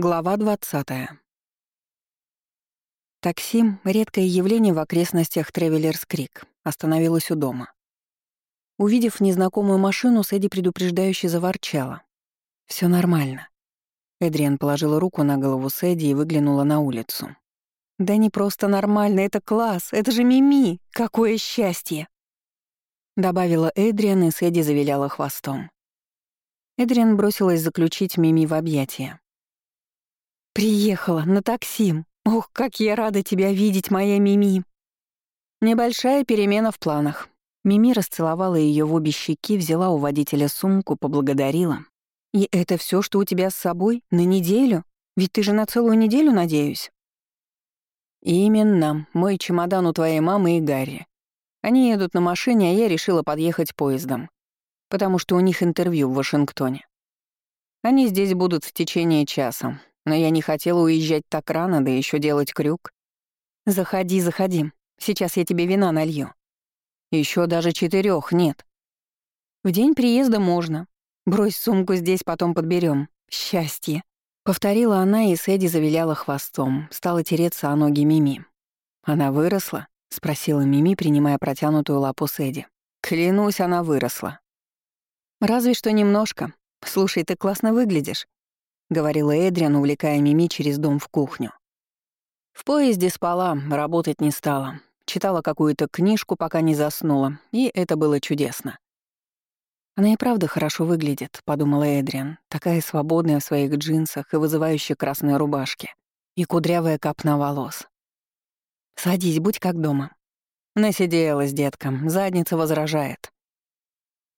Глава 20. Такси — редкое явление в окрестностях Тревелерс-Крик, остановилось у дома. Увидев незнакомую машину, Сэдди предупреждающе заворчала. Все нормально». Эдриан положила руку на голову Сэдди и выглянула на улицу. «Да не просто нормально, это класс, это же Мими! Какое счастье!» Добавила Эдриан, и Сэдди завиляла хвостом. Эдриан бросилась заключить Мими в объятия. «Приехала, на такси. Ох, как я рада тебя видеть, моя Мими!» Небольшая перемена в планах. Мими расцеловала ее в обе щеки, взяла у водителя сумку, поблагодарила. «И это все, что у тебя с собой? На неделю? Ведь ты же на целую неделю, надеюсь?» «Именно. Мой чемодан у твоей мамы и Гарри. Они едут на машине, а я решила подъехать поездом, потому что у них интервью в Вашингтоне. Они здесь будут в течение часа, но я не хотела уезжать так рано, да еще делать крюк. Заходи, заходи. Сейчас я тебе вина налью. Еще даже четырех нет. В день приезда можно. Брось сумку здесь, потом подберем. Счастье. Повторила она, и Сэдди завиляла хвостом, стала тереться о ноги Мими. «Она выросла?» — спросила Мими, принимая протянутую лапу Сэдди. «Клянусь, она выросла». «Разве что немножко. Слушай, ты классно выглядишь. — говорила Эдриан, увлекая Мими через дом в кухню. В поезде спала, работать не стала. Читала какую-то книжку, пока не заснула, и это было чудесно. «Она и правда хорошо выглядит», — подумала Эдриан, такая свободная в своих джинсах и вызывающая красной рубашке, и кудрявая капна волос. «Садись, будь как дома». Насиделась, деткам, задница возражает.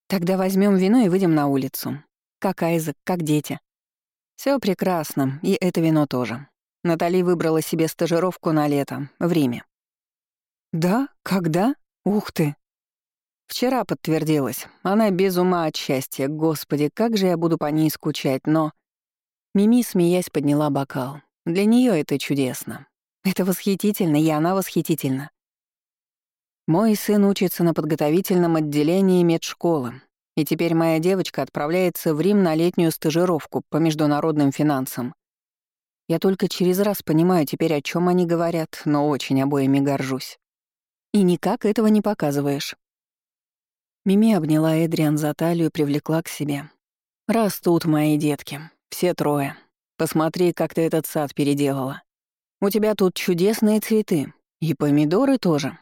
«Тогда возьмем вино и выйдем на улицу. Как Айзек, как дети. Все прекрасно, и это вино тоже. Натали выбрала себе стажировку на лето, в Риме. «Да? Когда? Ух ты!» Вчера подтвердилось. Она без ума от счастья. Господи, как же я буду по ней скучать, но... Мими, смеясь, подняла бокал. Для нее это чудесно. Это восхитительно, и она восхитительна. Мой сын учится на подготовительном отделении медшколы, и теперь моя девочка отправляется в Рим на летнюю стажировку по международным финансам. Я только через раз понимаю теперь, о чем они говорят, но очень обоими горжусь. И никак этого не показываешь. Мими обняла Эдриан за талию и привлекла к себе. «Растут мои детки, все трое. Посмотри, как ты этот сад переделала. У тебя тут чудесные цветы. И помидоры тоже.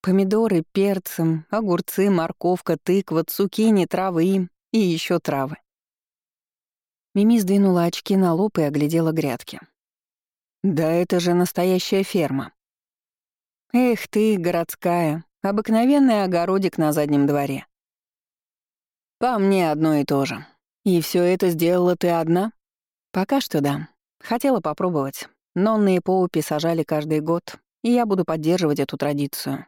Помидоры, перцы, огурцы, морковка, тыква, цукини, травы и еще травы. Мими сдвинула очки на лоб и оглядела грядки. «Да это же настоящая ферма». «Эх ты, городская, обыкновенный огородик на заднем дворе». «По мне одно и то же. И все это сделала ты одна?» «Пока что да. Хотела попробовать. Нонны и Поупи сажали каждый год, и я буду поддерживать эту традицию.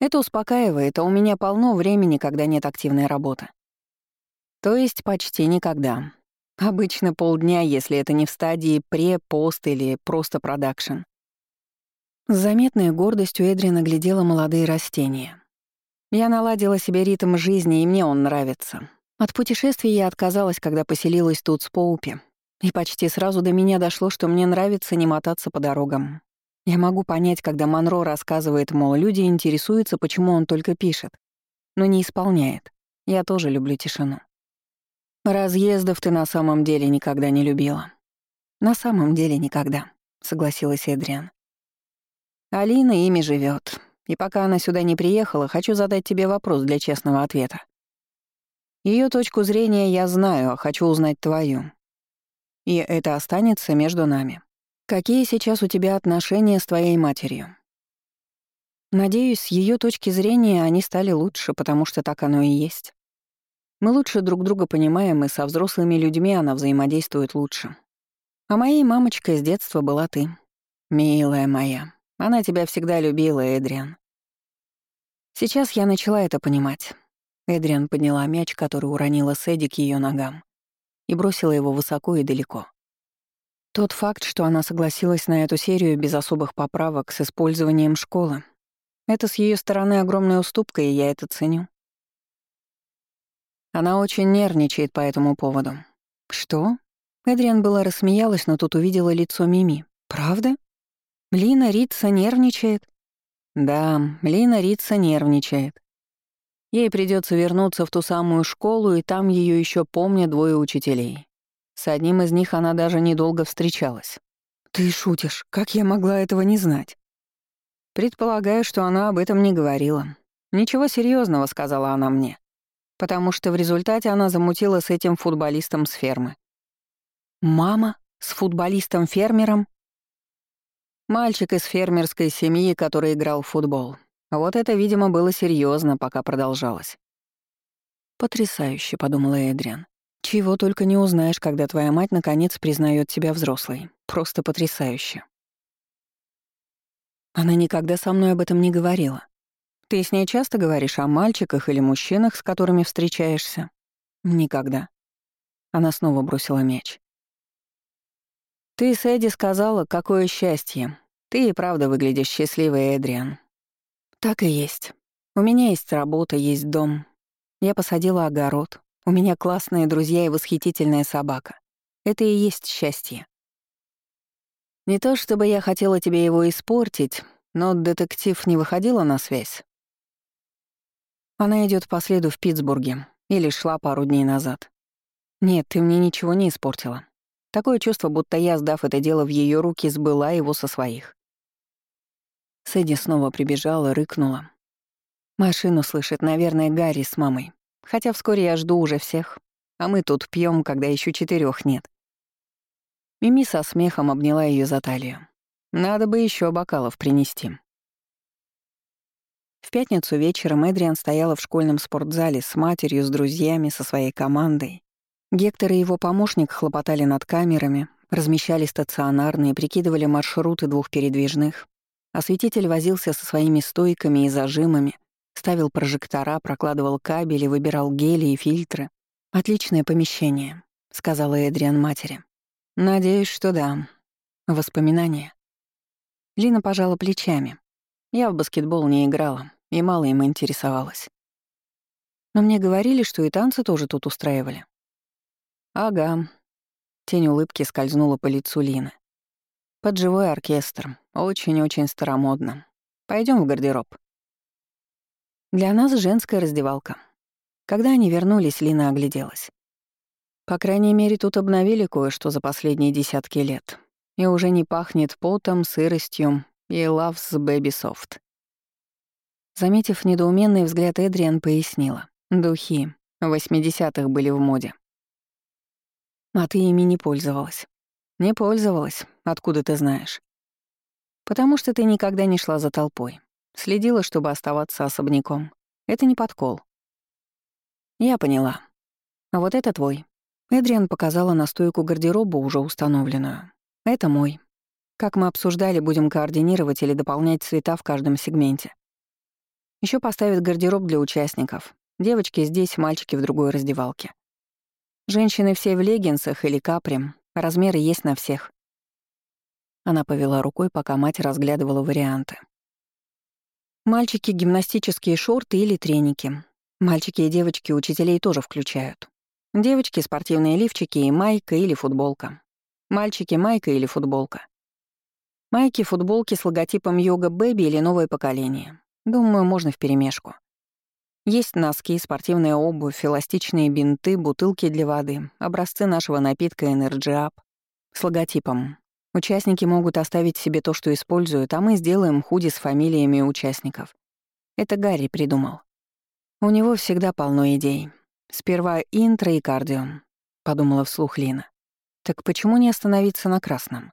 Это успокаивает, а у меня полно времени, когда нет активной работы. То есть почти никогда. Обычно полдня, если это не в стадии пре, пост или просто продакшн. С заметной гордостью Эдри наглядела молодые растения. Я наладила себе ритм жизни, и мне он нравится. От путешествий я отказалась, когда поселилась тут с Поупи. И почти сразу до меня дошло, что мне нравится не мотаться по дорогам, я могу понять, когда Монро рассказывает, мол, люди интересуются, почему он только пишет, но не исполняет. Я тоже люблю тишину. Разъездов ты на самом деле никогда не любила. На самом деле никогда, согласилась Эдриан. Алина ими живет, и пока она сюда не приехала, хочу задать тебе вопрос для честного ответа. Ее точку зрения я знаю, а хочу узнать твою. И это останется между нами. Какие сейчас у тебя отношения с твоей матерью? Надеюсь, с ее точки зрения они стали лучше, потому что так оно и есть. Мы лучше друг друга понимаем, и со взрослыми людьми она взаимодействует лучше. А моей мамочкой с детства была ты. Милая моя. Она тебя всегда любила, Эдриан. Сейчас я начала это понимать. Эдриан подняла мяч, который уронила Сэдди к ее ногам, и бросила его высоко и далеко. Тот факт, что она согласилась на эту серию без особых поправок с использованием школы, это с ее стороны огромная уступка, и я это ценю. Она очень нервничает по этому поводу. Что? Эдриан была рассмеялась, но тут увидела лицо Мими. «Правда? Лина Рица нервничает?» «Да, Лина Рица нервничает. Ей придется вернуться в ту самую школу, и там ее еще помнят двое учителей. С одним из них она даже недолго встречалась. «Ты шутишь, как я могла этого не знать?» Предполагаю, что она об этом не говорила. «Ничего серьезного, сказала она мне. Потому что в результате она замутила с этим футболистом с фермы. «Мама? С футболистом-фермером?» Мальчик из фермерской семьи, который играл в футбол. Вот это, видимо, было серьезно, пока продолжалось. «Потрясающе», — подумала Эдриан. «Чего только не узнаешь, когда твоя мать наконец признает тебя взрослой. Просто потрясающе». Она никогда со мной об этом не говорила. Ты с ней часто говоришь о мальчиках или мужчинах, с которыми встречаешься? Никогда. Она снова бросила мяч. Ты с Эдди сказала, какое счастье. Ты и правда выглядишь счастливой, Эдриан. Так и есть. У меня есть работа, есть дом. Я посадила огород. У меня классные друзья и восхитительная собака. Это и есть счастье. Не то чтобы я хотела тебе его испортить, но детектив не выходила на связь. Она идет по следу в Питтсбурге или шла пару дней назад. Нет, ты мне ничего не испортила. Такое чувство, будто я, сдав это дело в ее руки, сбыла его со своих. Сэдди снова прибежала, рыкнула. Машину слышит, наверное, Гарри с мамой. Хотя вскоре я жду уже всех. А мы тут пьем, когда еще четырех нет. Мими со смехом обняла ее за талию. Надо бы еще бокалов принести. В пятницу вечером Эдриан стояла в школьном спортзале с матерью, с друзьями, со своей командой. Гектор и его помощник хлопотали над камерами, размещали стационарные, прикидывали маршруты двух передвижных. Осветитель возился со своими стойками и зажимами, ставил прожектора, прокладывал кабели, выбирал гели и фильтры. «Отличное помещение», — сказала Эдриан матери. «Надеюсь, что да. Воспоминания». Лина пожала плечами. Я в баскетбол не играла и мало им интересовалась. Но мне говорили, что и танцы тоже тут устраивали. Ага. Тень улыбки скользнула по лицу Лины. Под живой оркестр. Очень-очень старомодно. Пойдем в гардероб. Для нас женская раздевалка. Когда они вернулись, Лина огляделась. По крайней мере, тут обновили кое-что за последние десятки лет. И уже не пахнет потом, сыростью и loves baby soft. Заметив недоуменный взгляд, Эдриан пояснила. Духи. В 80-х были в моде. А ты ими не пользовалась. Не пользовалась. Откуда ты знаешь? Потому что ты никогда не шла за толпой. Следила, чтобы оставаться особняком. Это не подкол. Я поняла. А вот это твой. Эдриан показала на стойку гардероба, уже установленную. Это мой. Как мы обсуждали, будем координировать или дополнять цвета в каждом сегменте. Еще поставят гардероб для участников. Девочки здесь, мальчики в другой раздевалке. Женщины все в леггинсах или капре, размеры есть на всех. Она повела рукой, пока мать разглядывала варианты. Мальчики — гимнастические шорты или треники. Мальчики и девочки учителей тоже включают. Девочки — спортивные лифчики и майка или футболка. Мальчики — майка или футболка. Майки, футболки с логотипом «Йога Бэби» или «Новое поколение». Думаю, можно вперемешку. Есть носки, спортивная обувь, эластичные бинты, бутылки для воды, образцы нашего напитка Energy Up с логотипом. Участники могут оставить себе то, что используют, а мы сделаем худи с фамилиями участников. Это Гарри придумал. У него всегда полно идей. Сперва интро и кардио, подумала вслух Лина. Так почему не остановиться на красном?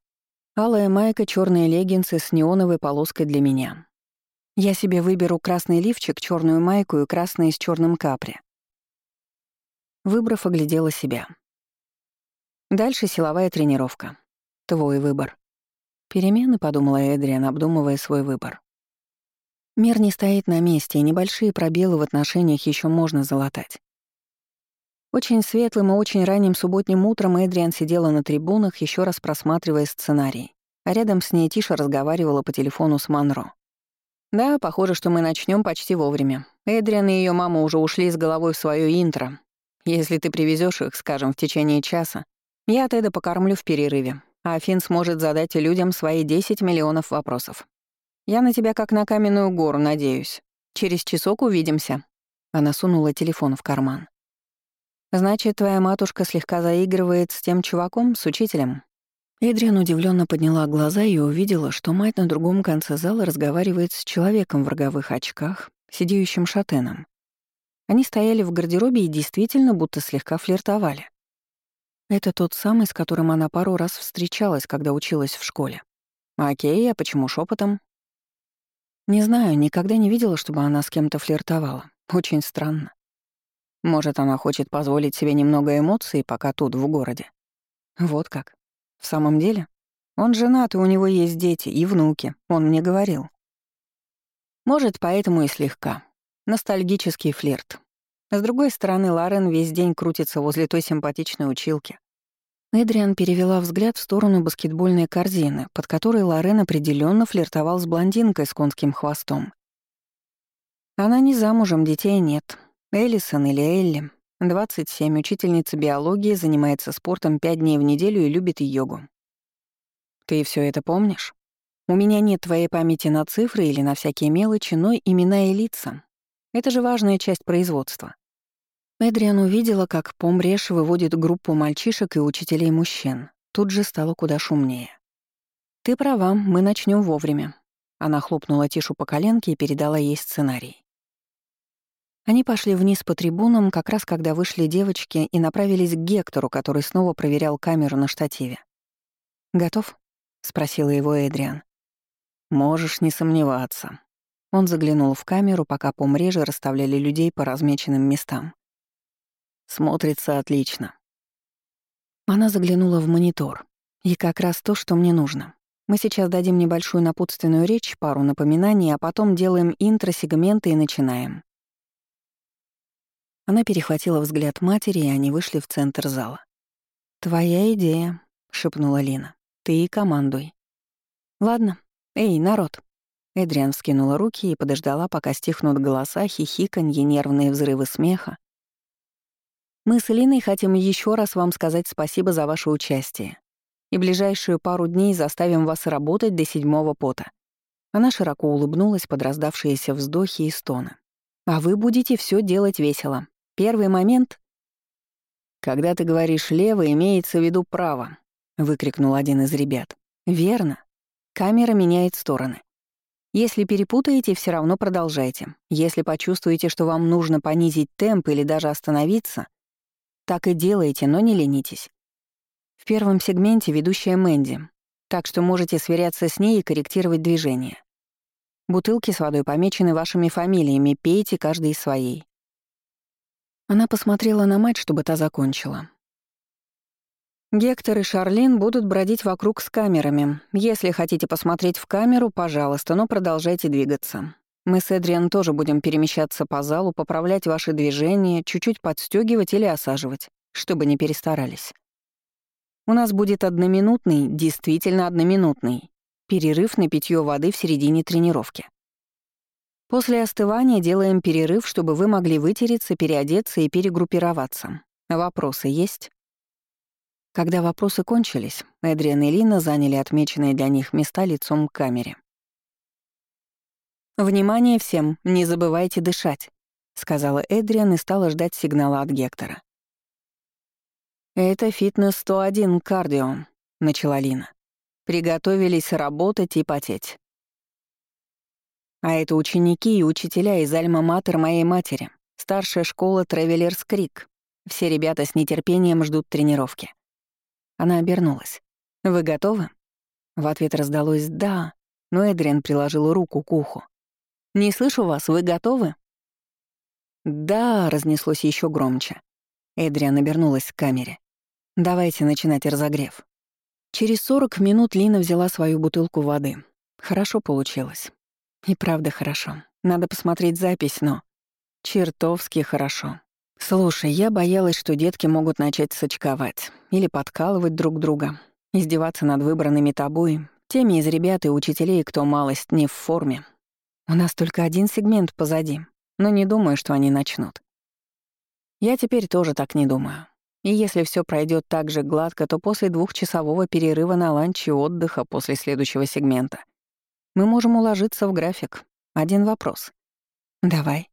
Алая майка, черные леггинсы с неоновой полоской для меня. Я себе выберу красный лифчик, черную майку и красный с черным капри. Выбрав, оглядела себя. Дальше силовая тренировка. Твой выбор. Перемены, подумала Эдриан, обдумывая свой выбор. Мир не стоит на месте, и небольшие пробелы в отношениях еще можно залатать. Очень светлым и очень ранним субботним утром Эдриан сидела на трибунах, еще раз просматривая сценарий, а рядом с ней Тиша разговаривала по телефону с Монро. Да, похоже, что мы начнем почти вовремя. Эдриан и ее мама уже ушли с головой в свое интро. Если ты привезешь их, скажем, в течение часа, Я Теда покормлю в перерыве, а Финн сможет задать людям свои 10 миллионов вопросов. Я на тебя как на каменную гору надеюсь. Через часок увидимся». Она сунула телефон в карман. «Значит, твоя матушка слегка заигрывает с тем чуваком, с учителем?» Эдриан удивленно подняла глаза и увидела, что мать на другом конце зала разговаривает с человеком в роговых очках, сидеющим шатеном. Они стояли в гардеробе и действительно будто слегка флиртовали. Это тот самый, с которым она пару раз встречалась, когда училась в школе. Окей, а почему шепотом? Не знаю, никогда не видела, чтобы она с кем-то флиртовала. Очень странно. Может, она хочет позволить себе немного эмоций, пока тут, в городе. Вот как. В самом деле? Он женат, и у него есть дети и внуки, он мне говорил. Может, поэтому и слегка. Ностальгический флирт. С другой стороны, Ларен весь день крутится возле той симпатичной училки. Эдриан перевела взгляд в сторону баскетбольной корзины, под которой Лорен определенно флиртовал с блондинкой с конским хвостом. Она не замужем, детей нет. Эллисон или Элли, 27, учительница биологии, занимается спортом 5 дней в неделю и любит йогу. Ты все это помнишь? У меня нет твоей памяти на цифры или на всякие мелочи, но имена и лица. Это же важная часть производства. Эдриан увидела, как Помреш выводит группу мальчишек и учителей мужчин. Тут же стало куда шумнее. «Ты права, мы начнем вовремя». Она хлопнула Тишу по коленке и передала ей сценарий. Они пошли вниз по трибунам, как раз когда вышли девочки и направились к Гектору, который снова проверял камеру на штативе. «Готов?» — спросила его Эдриан. «Можешь не сомневаться». Он заглянул в камеру, пока помреже расставляли людей по размеченным местам. Смотрится отлично. Она заглянула в монитор. И как раз то, что мне нужно. Мы сейчас дадим небольшую напутственную речь, пару напоминаний, а потом делаем интро-сегменты и начинаем. Она перехватила взгляд матери, и они вышли в центр зала. «Твоя идея», — шепнула Лина. «Ты и командуй». «Ладно. Эй, народ!» Эдриан вскинула руки и подождала, пока стихнут голоса, хихиканье, нервные взрывы смеха, мы с Линой хотим еще раз вам сказать спасибо за ваше участие. И ближайшую пару дней заставим вас работать до седьмого пота. Она широко улыбнулась под раздавшиеся вздохи и стоны. А вы будете все делать весело. Первый момент... «Когда ты говоришь «лево», имеется в виду «право», — выкрикнул один из ребят. «Верно. Камера меняет стороны. Если перепутаете, все равно продолжайте. Если почувствуете, что вам нужно понизить темп или даже остановиться, так и делайте, но не ленитесь. В первом сегменте ведущая Мэнди, так что можете сверяться с ней и корректировать движение. Бутылки с водой помечены вашими фамилиями, пейте каждый из своей. Она посмотрела на мать, чтобы та закончила. Гектор и Шарлин будут бродить вокруг с камерами. Если хотите посмотреть в камеру, пожалуйста, но продолжайте двигаться. Мы с Эдриан тоже будем перемещаться по залу, поправлять ваши движения, чуть-чуть подстегивать или осаживать, чтобы не перестарались. У нас будет одноминутный, действительно одноминутный, перерыв на питье воды в середине тренировки. После остывания делаем перерыв, чтобы вы могли вытереться, переодеться и перегруппироваться. Вопросы есть? Когда вопросы кончились, Эдриан и Лина заняли отмеченные для них места лицом к камере. «Внимание всем, не забывайте дышать», — сказала Эдриан и стала ждать сигнала от Гектора. «Это фитнес-101 кардио», — начала Лина. «Приготовились работать и потеть». А это ученики и учителя из Альма-Матер моей матери, старшая школа Тревелерс Крик. Все ребята с нетерпением ждут тренировки. Она обернулась. «Вы готовы?» В ответ раздалось «да», но Эдриан приложил руку к уху. «Не слышу вас, вы готовы?» «Да», — разнеслось еще громче. Эдриан обернулась к камере. «Давайте начинать разогрев». Через 40 минут Лина взяла свою бутылку воды. Хорошо получилось. И правда хорошо. Надо посмотреть запись, но... Чертовски хорошо. Слушай, я боялась, что детки могут начать сочковать или подкалывать друг друга, издеваться над выбранными тобой, теми из ребят и учителей, кто малость не в форме, у нас только один сегмент позади, но не думаю, что они начнут. Я теперь тоже так не думаю. И если все пройдет так же гладко, то после двухчасового перерыва на ланч и отдыха после следующего сегмента мы можем уложиться в график. Один вопрос. Давай.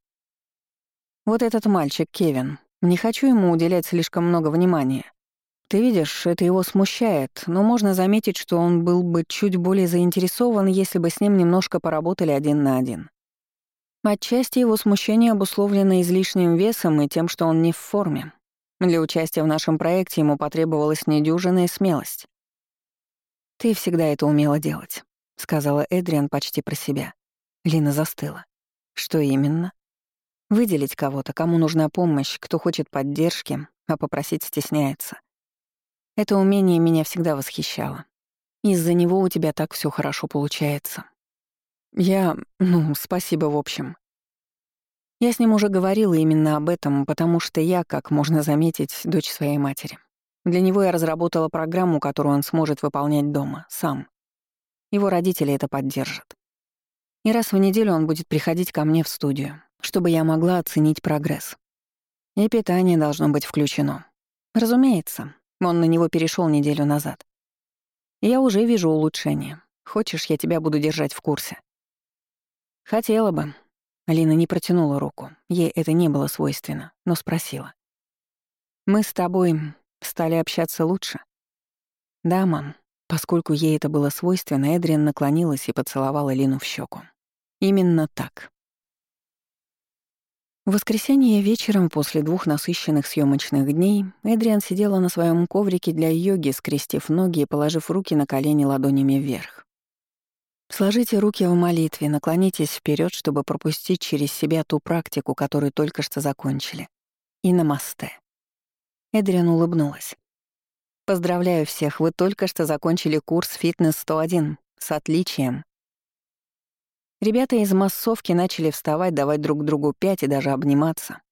Вот этот мальчик, Кевин, не хочу ему уделять слишком много внимания. Ты видишь, это его смущает, но можно заметить, что он был бы чуть более заинтересован, если бы с ним немножко поработали один на один. Отчасти его смущение обусловлено излишним весом и тем, что он не в форме. Для участия в нашем проекте ему потребовалась недюжинная смелость. «Ты всегда это умела делать», — сказала Эдриан почти про себя. Лина застыла. «Что именно?» «Выделить кого-то, кому нужна помощь, кто хочет поддержки, а попросить стесняется. Это умение меня всегда восхищало. Из-за него у тебя так все хорошо получается. Я... ну, спасибо в общем. Я с ним уже говорила именно об этом, потому что я, как можно заметить, дочь своей матери. Для него я разработала программу, которую он сможет выполнять дома, сам. Его родители это поддержат. И раз в неделю он будет приходить ко мне в студию, чтобы я могла оценить прогресс. И питание должно быть включено. Разумеется, он на него перешел неделю назад. Я уже вижу улучшение. Хочешь, я тебя буду держать в курсе? Хотела бы, Алина не протянула руку. Ей это не было свойственно, но спросила. «Мы с тобой стали общаться лучше?» «Да, мам». Поскольку ей это было свойственно, Эдриан наклонилась и поцеловала Лину в щеку. Именно так. В воскресенье вечером после двух насыщенных съемочных дней Эдриан сидела на своем коврике для йоги, скрестив ноги и положив руки на колени ладонями вверх. Сложите руки в молитве, наклонитесь вперед, чтобы пропустить через себя ту практику, которую только что закончили. И намасте. Эдриан улыбнулась. Поздравляю всех, вы только что закончили курс «Фитнес-101» с отличием. Ребята из массовки начали вставать, давать друг другу пять и даже обниматься.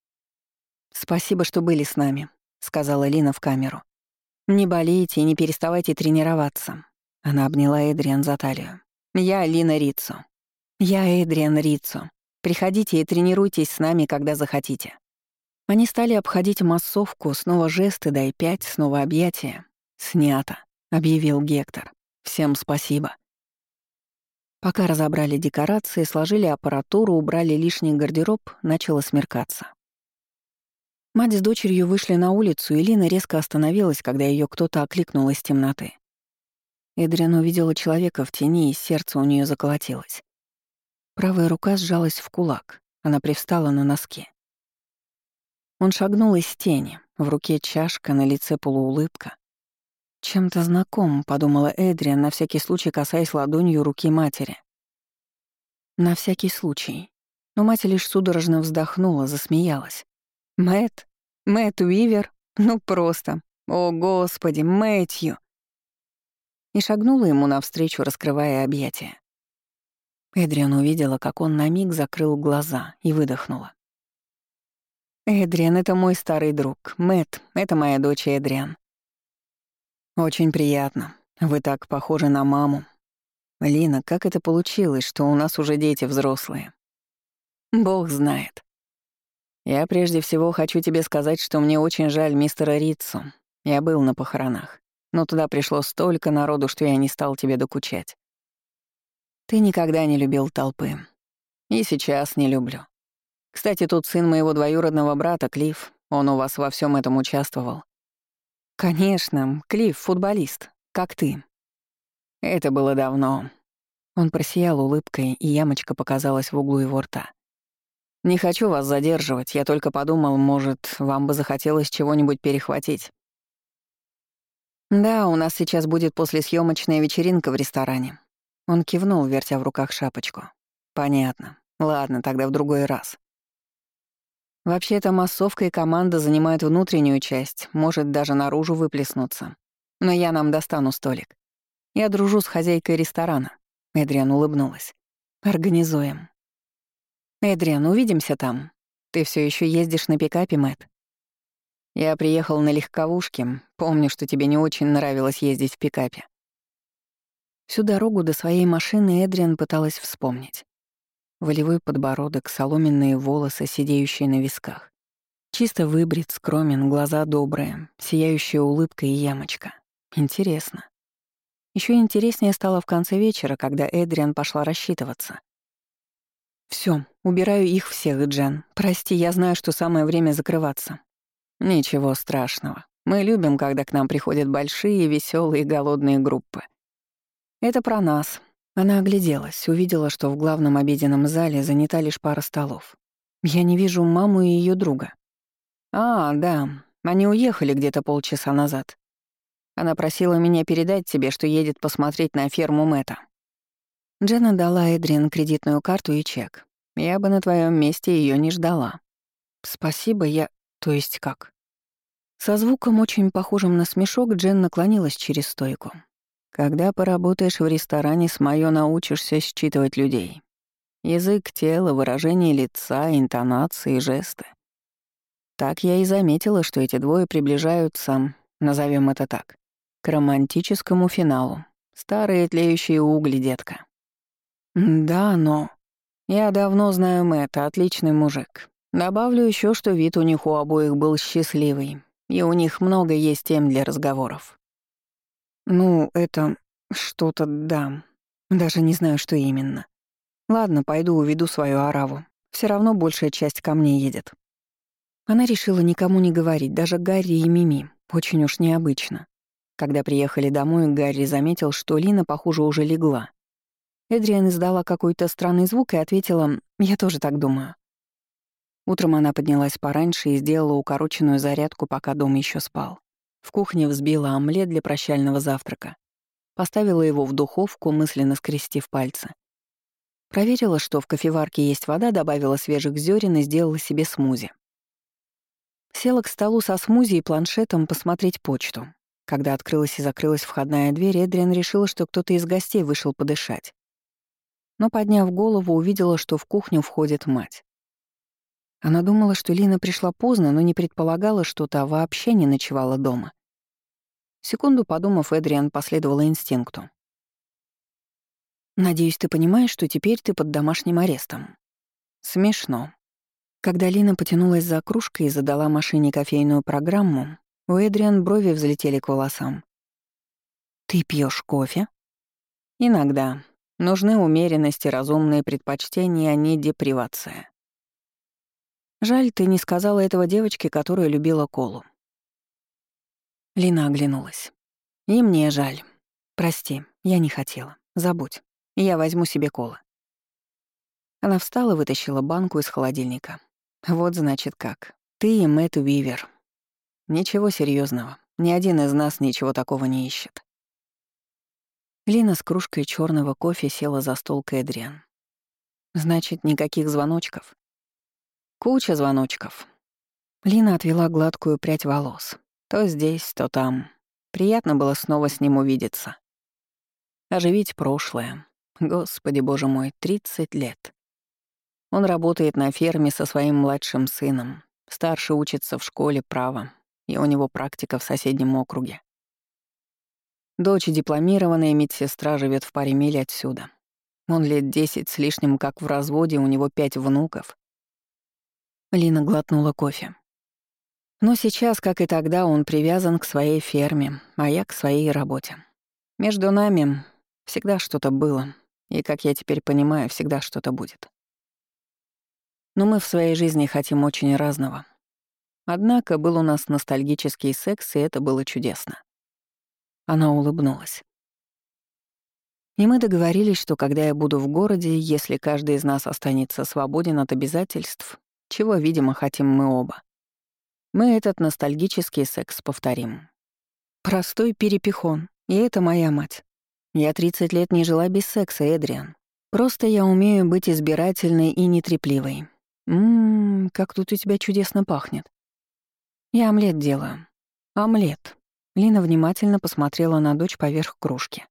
«Спасибо, что были с нами», — сказала Лина в камеру. «Не болейте и не переставайте тренироваться». Она обняла Эдриан за талию. Я Алина Рицо. Я Эдриан Рицо. Приходите и тренируйтесь с нами, когда захотите». Они стали обходить массовку, снова жесты, дай пять, снова объятия. «Снято», — объявил Гектор. «Всем спасибо». Пока разобрали декорации, сложили аппаратуру, убрали лишний гардероб, начало смеркаться. Мать с дочерью вышли на улицу, и Лина резко остановилась, когда ее кто-то окликнул из темноты. Эдриан увидела человека в тени, и сердце у нее заколотилось. Правая рука сжалась в кулак, она привстала на носки. Он шагнул из тени, в руке чашка, на лице полуулыбка. «Чем-то знаком», — подумала Эдриан, на всякий случай касаясь ладонью руки матери. На всякий случай. Но мать лишь судорожно вздохнула, засмеялась. Мэт, Мэт Уивер? Ну просто. О, Господи, Мэтью!» и шагнула ему навстречу, раскрывая объятия. Эдриан увидела, как он на миг закрыл глаза и выдохнула. «Эдриан — это мой старый друг. Мэт, это моя дочь Эдриан». «Очень приятно. Вы так похожи на маму. Лина, как это получилось, что у нас уже дети взрослые?» «Бог знает». «Я прежде всего хочу тебе сказать, что мне очень жаль мистера Ритсу. Я был на похоронах но туда пришло столько народу, что я не стал тебе докучать. Ты никогда не любил толпы. И сейчас не люблю. Кстати, тут сын моего двоюродного брата, Клифф, он у вас во всем этом участвовал. Конечно, Клифф — футболист, как ты. Это было давно. Он просиял улыбкой, и ямочка показалась в углу его рта. «Не хочу вас задерживать, я только подумал, может, вам бы захотелось чего-нибудь перехватить. «Да, у нас сейчас будет послесъемочная вечеринка в ресторане». Он кивнул, вертя в руках шапочку. «Понятно. Ладно, тогда в другой раз». Вообще-то массовка и команда занимают внутреннюю часть, может даже наружу выплеснуться. Но я нам достану столик. Я дружу с хозяйкой ресторана. Эдриан улыбнулась. Организуем. Эдриан, увидимся там. Ты все еще ездишь на пикапе, Мэт? Я приехал на легковушке. Помню, что тебе не очень нравилось ездить в пикапе. Всю дорогу до своей машины Эдриан пыталась вспомнить. Волевой подбородок, соломенные волосы, сидеющие на висках. Чисто выбрит, скромен, глаза добрые, сияющая улыбка и ямочка. Интересно. Еще интереснее стало в конце вечера, когда Эдриан пошла рассчитываться. Все, убираю их всех, Джен. Прости, я знаю, что самое время закрываться. Ничего страшного. Мы любим, когда к нам приходят большие, веселые, голодные группы. Это про нас. Она огляделась, увидела, что в главном обеденном зале занята лишь пара столов. Я не вижу маму и ее друга. А, да, они уехали где-то полчаса назад. Она просила меня передать тебе, что едет посмотреть на ферму Мэта. Дженна дала Эдриан кредитную карту и чек. Я бы на твоем месте ее не ждала. Спасибо, я... То есть как? Со звуком, очень похожим на смешок, Джен наклонилась через стойку. Когда поработаешь в ресторане, с моё научишься считывать людей. Язык тела, выражение лица, интонации, жесты. Так я и заметила, что эти двое приближаются, назовем это так, к романтическому финалу. Старые тлеющие угли, детка. Да, но... Я давно знаю Мэтта, отличный мужик. Добавлю еще, что вид у них у обоих был счастливый, и у них много есть тем для разговоров. Ну, это что-то, да. Даже не знаю, что именно. Ладно, пойду уведу свою ораву. Все равно большая часть ко мне едет. Она решила никому не говорить, даже Гарри и Мими. Очень уж необычно. Когда приехали домой, Гарри заметил, что Лина, похоже, уже легла. Эдриан издала какой-то странный звук и ответила «Я тоже так думаю». Утром она поднялась пораньше и сделала укороченную зарядку, пока дом еще спал. В кухне взбила омлет для прощального завтрака. Поставила его в духовку, мысленно скрестив пальцы. Проверила, что в кофеварке есть вода, добавила свежих зерен и сделала себе смузи. Села к столу со смузи и планшетом посмотреть почту. Когда открылась и закрылась входная дверь, Эдриан решила, что кто-то из гостей вышел подышать. Но, подняв голову, увидела, что в кухню входит мать. Она думала, что Лина пришла поздно, но не предполагала, что та вообще не ночевала дома. Секунду подумав, Эдриан последовала инстинкту. «Надеюсь, ты понимаешь, что теперь ты под домашним арестом». Смешно. Когда Лина потянулась за кружкой и задала машине кофейную программу, у Эдриан брови взлетели к волосам. «Ты пьешь кофе?» «Иногда. Нужны умеренность и разумные предпочтения, а не депривация». Жаль, ты не сказала этого девочке, которая любила колу. Лина оглянулась. И мне жаль. Прости, я не хотела. Забудь. Я возьму себе колы. Она встала, вытащила банку из холодильника. Вот значит как. Ты и Мэтт Уивер. Ничего серьезного. Ни один из нас ничего такого не ищет. Лина с кружкой черного кофе села за стол Кэдриан. Значит, никаких звоночков. Куча звоночков. Лина отвела гладкую прядь волос. То здесь, то там. Приятно было снова с ним увидеться. Оживить прошлое. Господи, боже мой, 30 лет. Он работает на ферме со своим младшим сыном. Старший учится в школе права, и у него практика в соседнем округе. Дочь дипломированная медсестра живет в паре миль отсюда. Он лет десять с лишним как в разводе, у него пять внуков. Лина глотнула кофе. Но сейчас, как и тогда, он привязан к своей ферме, а я к своей работе. Между нами всегда что-то было, и, как я теперь понимаю, всегда что-то будет. Но мы в своей жизни хотим очень разного. Однако был у нас ностальгический секс, и это было чудесно. Она улыбнулась. И мы договорились, что когда я буду в городе, если каждый из нас останется свободен от обязательств, чего, видимо, хотим мы оба. Мы этот ностальгический секс повторим. Простой перепихон, и это моя мать. Я 30 лет не жила без секса, Эдриан. Просто я умею быть избирательной и нетрепливой. Ммм, как тут у тебя чудесно пахнет. Я омлет делаю. Омлет. Лина внимательно посмотрела на дочь поверх кружки.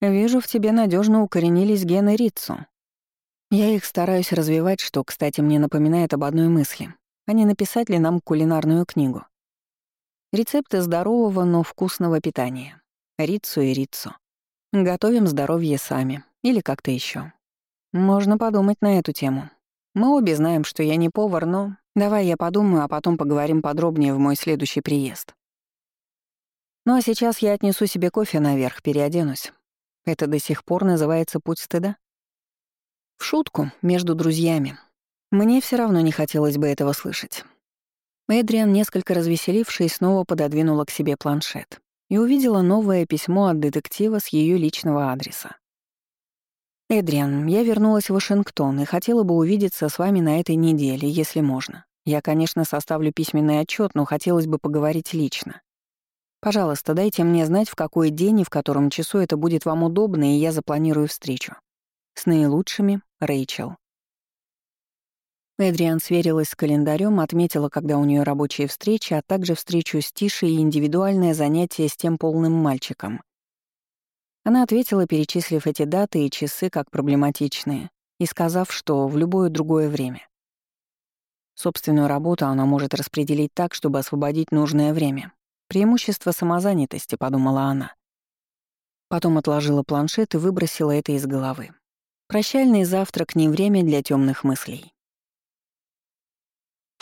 «Вижу, в тебе надежно укоренились гены Рицу. Я их стараюсь развивать, что, кстати, мне напоминает об одной мысли. А не написать ли нам кулинарную книгу? Рецепты здорового, но вкусного питания. Рицу и рицу. Готовим здоровье сами. Или как-то еще. Можно подумать на эту тему. Мы обе знаем, что я не повар, но Давай я подумаю, а потом поговорим подробнее в мой следующий приезд. Ну а сейчас я отнесу себе кофе наверх, переоденусь. Это до сих пор называется путь стыда? В шутку, между друзьями. Мне все равно не хотелось бы этого слышать. Эдриан, несколько развеселившись, снова пододвинула к себе планшет и увидела новое письмо от детектива с ее личного адреса. «Эдриан, я вернулась в Вашингтон и хотела бы увидеться с вами на этой неделе, если можно. Я, конечно, составлю письменный отчет, но хотелось бы поговорить лично. Пожалуйста, дайте мне знать, в какой день и в котором часу это будет вам удобно, и я запланирую встречу. С наилучшими, Рэйчел». Эдриан сверилась с календарем, отметила, когда у нее рабочие встречи, а также встречу с Тишей и индивидуальное занятие с тем полным мальчиком. Она ответила, перечислив эти даты и часы как проблематичные, и сказав, что в любое другое время. Собственную работу она может распределить так, чтобы освободить нужное время. Преимущество самозанятости, подумала она. Потом отложила планшет и выбросила это из головы. Прощальный завтрак — не время для темных мыслей.